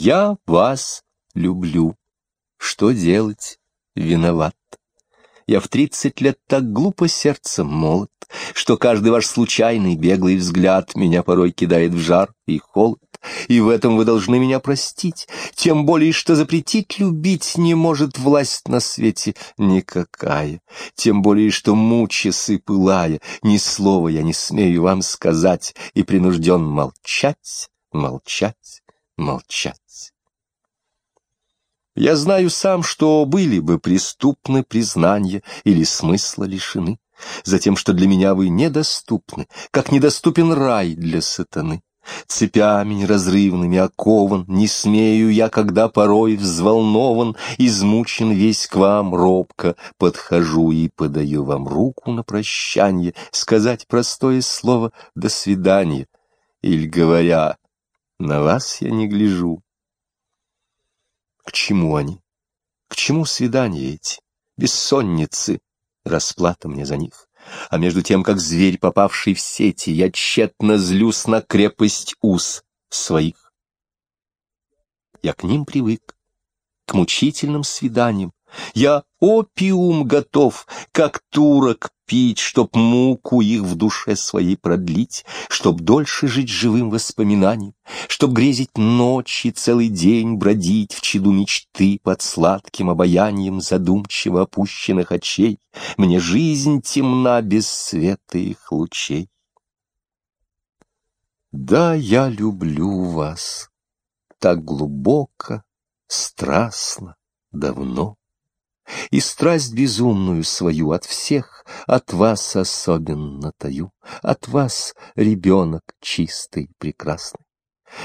Я вас люблю. Что делать? Виноват. Я в тридцать лет так глупо сердцем молод, Что каждый ваш случайный беглый взгляд Меня порой кидает в жар и холод. И в этом вы должны меня простить, Тем более, что запретить любить Не может власть на свете никакая, Тем более, что мучасы пылая, Ни слова я не смею вам сказать И принужден молчать, молчать, молчать. Я знаю сам, что были бы преступны признания или смысла лишены, затем, что для меня вы недоступны, как недоступен рай для сатаны. Цепями неразрывными окован, не смею я, когда порой взволнован, измучен весь к вам робко, подхожу и подаю вам руку на прощанье, сказать простое слово «до свидания», или говоря «на вас я не гляжу». К чему они? К чему свидания эти? Бессонницы. Расплата мне за них. А между тем, как зверь, попавший в сети, я тщетно злюсь на крепость уз своих. Я к ним привык, к мучительным свиданиям. Я опиум готов, как турок, пить, чтоб муку их в душе своей продлить, чтоб дольше жить живым воспоминанием, чтоб грезить ночи целый день бродить в чаду мечты под сладким обаянием задумчиво опущенных очей. Мне жизнь темна без света их лучей. Да, я люблю вас так глубоко, страстно, давно и страсть безумную свою от всех, от вас особенно таю, от вас, ребенок чистый, прекрасный.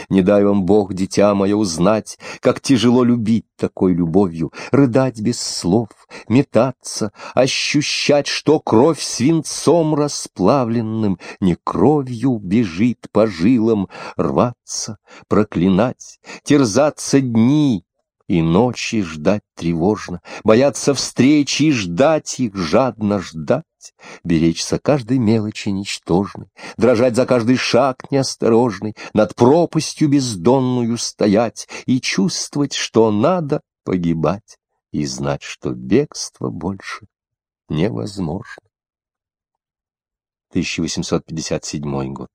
Не дай вам Бог, дитя мое, узнать, как тяжело любить такой любовью, рыдать без слов, метаться, ощущать, что кровь свинцом расплавленным не кровью бежит по жилам, рваться, проклинать, терзаться дни, и ночи ждать тревожно, бояться встречи и ждать их, жадно ждать, беречься каждой мелочи ничтожной, дрожать за каждый шаг неосторожный, над пропастью бездонную стоять и чувствовать, что надо погибать, и знать, что бегство больше невозможно. 1857 год.